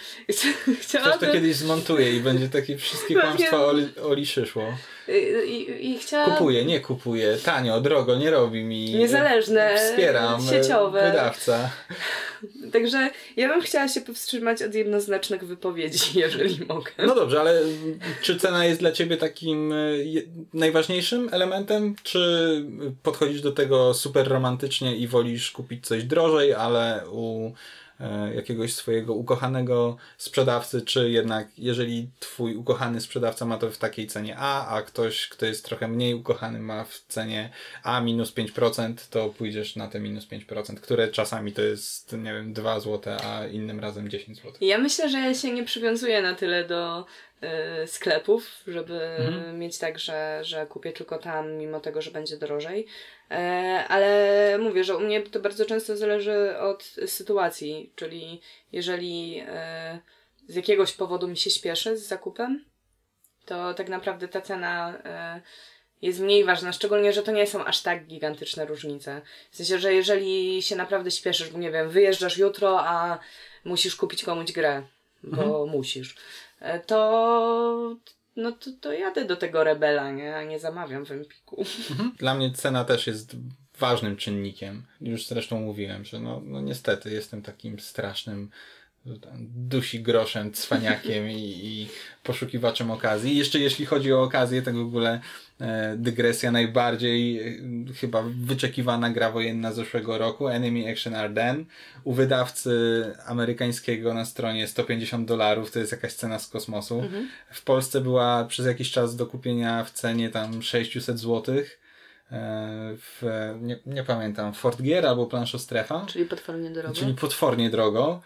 chciałabym... Ktoś to kiedyś zmontuje i będzie takie wszystkie kłamstwa Oli, Oli szyszło. I, i, i chciałam... Kupuję, nie kupuję, tanio, drogo, nie robi mi... Niezależne, Wspieram, sieciowe. wydawca. Także ja bym chciała się powstrzymać od jednoznacznych wypowiedzi, jeżeli mogę. No dobrze, ale czy cena jest dla Ciebie takim najważniejszym elementem, czy podchodzisz do tego super romantycznie i wolisz kupić coś drożej, ale u jakiegoś swojego ukochanego sprzedawcy, czy jednak jeżeli twój ukochany sprzedawca ma to w takiej cenie A, a ktoś, kto jest trochę mniej ukochany ma w cenie A minus 5%, to pójdziesz na te minus 5%, które czasami to jest, nie wiem, 2 zł, a innym razem 10 zł. Ja myślę, że ja się nie przywiązuję na tyle do sklepów, żeby mhm. mieć tak, że, że kupię tylko tam, mimo tego, że będzie drożej. E, ale mówię, że u mnie to bardzo często zależy od sytuacji, czyli jeżeli e, z jakiegoś powodu mi się śpieszy z zakupem, to tak naprawdę ta cena e, jest mniej ważna, szczególnie, że to nie są aż tak gigantyczne różnice. W sensie, że jeżeli się naprawdę śpieszysz, bo nie wiem, wyjeżdżasz jutro, a musisz kupić komuś grę, bo mhm. musisz, to no to, to jadę do tego rebela, nie? A nie zamawiam w Empiku. Mhm. Dla mnie cena też jest ważnym czynnikiem. Już zresztą mówiłem, że no, no niestety jestem takim strasznym dusi groszem, cwaniakiem i, i poszukiwaczem okazji. I jeszcze jeśli chodzi o okazję, to w ogóle e, dygresja najbardziej e, chyba wyczekiwana gra wojenna zeszłego roku, Enemy Action Ardennes. U wydawcy amerykańskiego na stronie 150 dolarów, to jest jakaś cena z kosmosu. Mhm. W Polsce była przez jakiś czas do kupienia w cenie tam 600 złotych e, w, nie, nie pamiętam, Fort Gear albo Planszo Strefa. Czyli potwornie drogo. Czyli potwornie drogo.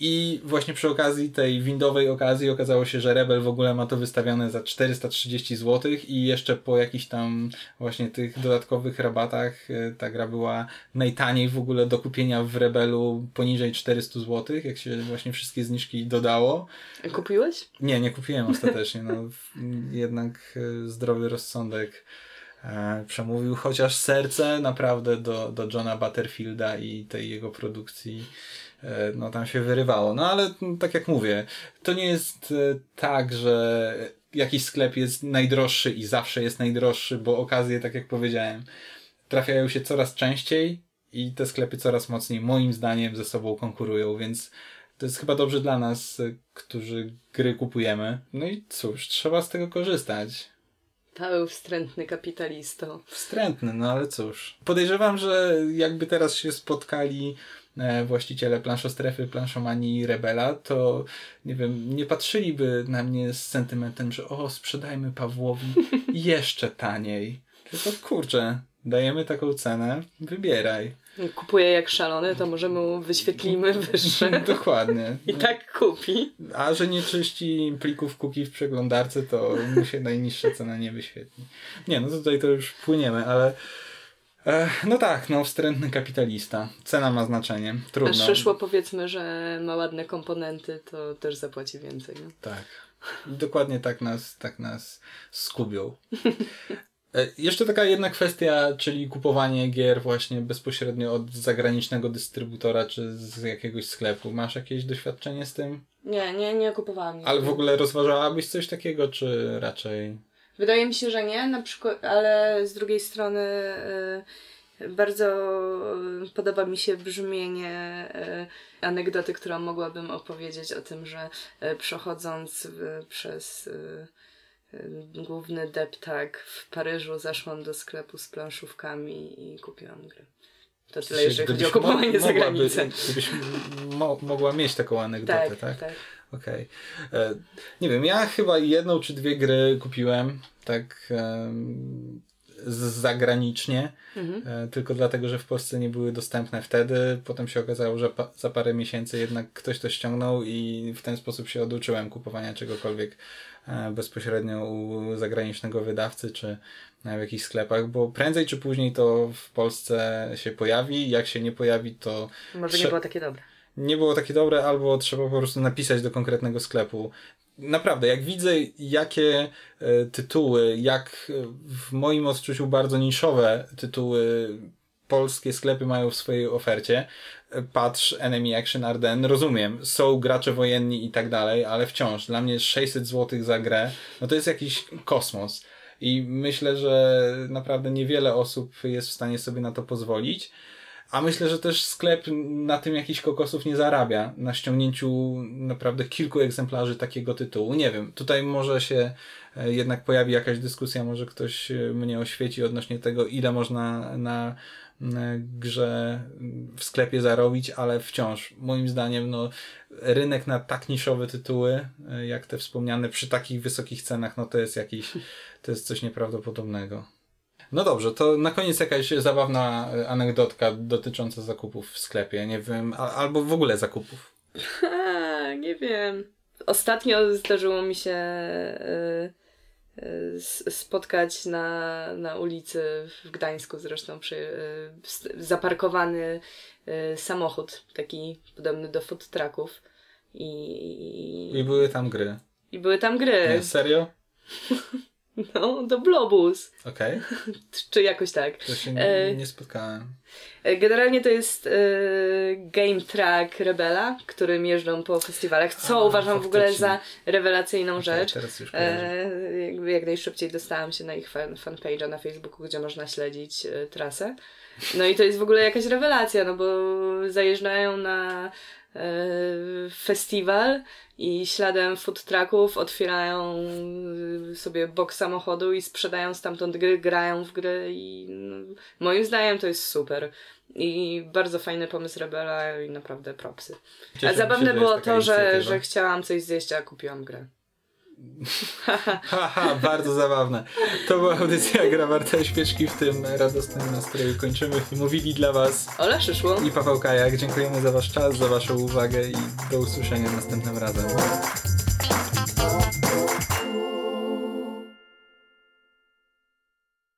I właśnie przy okazji tej windowej okazji okazało się, że Rebel w ogóle ma to wystawione za 430 zł i jeszcze po jakichś tam właśnie tych dodatkowych rabatach e, ta gra była najtaniej w ogóle do kupienia w Rebelu poniżej 400 zł, jak się właśnie wszystkie zniżki dodało. Kupiłeś? Nie, nie kupiłem ostatecznie. No, jednak e, zdrowy rozsądek e, przemówił, chociaż serce naprawdę do, do Johna Butterfielda i tej jego produkcji no tam się wyrywało. No ale tak jak mówię, to nie jest e, tak, że jakiś sklep jest najdroższy i zawsze jest najdroższy, bo okazje, tak jak powiedziałem, trafiają się coraz częściej i te sklepy coraz mocniej, moim zdaniem, ze sobą konkurują, więc to jest chyba dobrze dla nas, którzy gry kupujemy. No i cóż, trzeba z tego korzystać. Paweł wstrętny kapitalisto. Wstrętny, no ale cóż. Podejrzewam, że jakby teraz się spotkali e, właściciele planszostrefy, planszomanii Rebela, to nie wiem, nie patrzyliby na mnie z sentymentem, że o, sprzedajmy Pawłowi jeszcze taniej. Tylko kurczę, dajemy taką cenę, wybieraj. Kupuje jak szalony, to może mu wyświetlimy wyższe. Dokładnie. I tak kupi. A że nie czyści plików cookie w przeglądarce, to mu się najniższa cena nie wyświetli. Nie, no tutaj to już płyniemy, ale e, no tak, no wstrętny kapitalista. Cena ma znaczenie. Trudno. A przyszło powiedzmy, że ma ładne komponenty, to też zapłaci więcej. No? Tak. Dokładnie tak nas, tak nas skubią. E, Jeszcze taka jedna kwestia, czyli kupowanie gier właśnie bezpośrednio od zagranicznego dystrybutora czy z jakiegoś sklepu. Masz jakieś doświadczenie z tym? Nie, nie, nie kupowałam. Ale w ogóle rozważałabyś coś takiego, czy raczej... Wydaje mi się, że nie, na przykład, ale z drugiej strony y, bardzo y, podoba mi się brzmienie y, anegdoty, którą mogłabym opowiedzieć o tym, że przechodząc przez główny deptak w Paryżu zaszłam do sklepu z planszówkami i kupiłam grę. To tyle, jeżeli chodzi o mo- kupowanie za granicę. Gdybyś mo- mogła mieć taką anegdotę, Tak, tak? tak. Okej. E, Nie wiem, ja chyba jedną czy dwie gry kupiłem tak zagranicznie, Mhm. e, tylko dlatego, że w Polsce nie były dostępne wtedy. Potem się okazało, że pa- za parę miesięcy jednak ktoś to ściągnął i w ten sposób się oduczyłem kupowania czegokolwiek e, bezpośrednio u zagranicznego wydawcy czy w jakichś sklepach, bo prędzej czy później to w Polsce się pojawi. Jak się nie pojawi, to Może nie było takie dobre. Nie było takie dobre, albo trzeba po prostu napisać do konkretnego sklepu. Naprawdę, jak widzę, jakie e, tytuły, jak e, w moim odczuciu bardzo niszowe tytuły polskie sklepy mają w swojej ofercie, e, patrz Enemy Action Arden, rozumiem, są gracze wojenni i tak dalej, ale wciąż dla mnie 600 zł za grę, no to jest jakiś kosmos. I myślę, że naprawdę niewiele osób jest w stanie sobie na to pozwolić. A myślę, że też sklep na tym jakichś kokosów nie zarabia, na ściągnięciu naprawdę kilku egzemplarzy takiego tytułu. Nie wiem, tutaj może się e, jednak pojawi jakaś dyskusja, może ktoś e, mnie oświeci odnośnie tego, ile można na, na grze w sklepie zarobić, ale wciąż, moim zdaniem, no, rynek na tak niszowe tytuły, e, jak te wspomniane, przy takich wysokich cenach, no to jest jakiś, to jest coś nieprawdopodobnego. No dobrze, to na koniec jakaś zabawna e, anegdotka dotycząca zakupów w sklepie, nie wiem, a, albo w ogóle zakupów. A, nie wiem. Ostatnio zdarzyło mi się y, y, s- spotkać na, na ulicy w Gdańsku zresztą przy, y, zaparkowany samochód, taki podobny do food trucków. I, I były tam gry. I były tam gry. Nie, serio? No, do Blobus. Okej, Czy jakoś tak. to się nie, nie spotkałem. E, Generalnie to jest e, game track Rebela, którym jeżdżą po festiwalach, co A, uważam w ogóle faktycznie. za rewelacyjną Okej, rzecz. teraz już. E, jak najszybciej dostałam się na ich fan, fanpage'a na Facebooku, gdzie można śledzić e, trasę. No i to jest w ogóle jakaś rewelacja, no bo zajeżdżają na festiwal i śladem food trucków otwierają e, sobie bok samochodu i sprzedają stamtąd gry, grają w gry i no, moim zdaniem to jest super. I bardzo fajny pomysł Rebela i naprawdę propsy. Cieszę A się, zabawne jest było to, że, że chciałam coś zjeść, a kupiłam grę. Haha, bardzo zabawne. To była audycja Gra Warta Świeczki w tym radosnym nastroju. Kończymy. Mówili dla Was Ola Szyszło. i Paweł Kajak. Dziękujemy za Wasz czas, za Waszą uwagę i do usłyszenia następnym razem.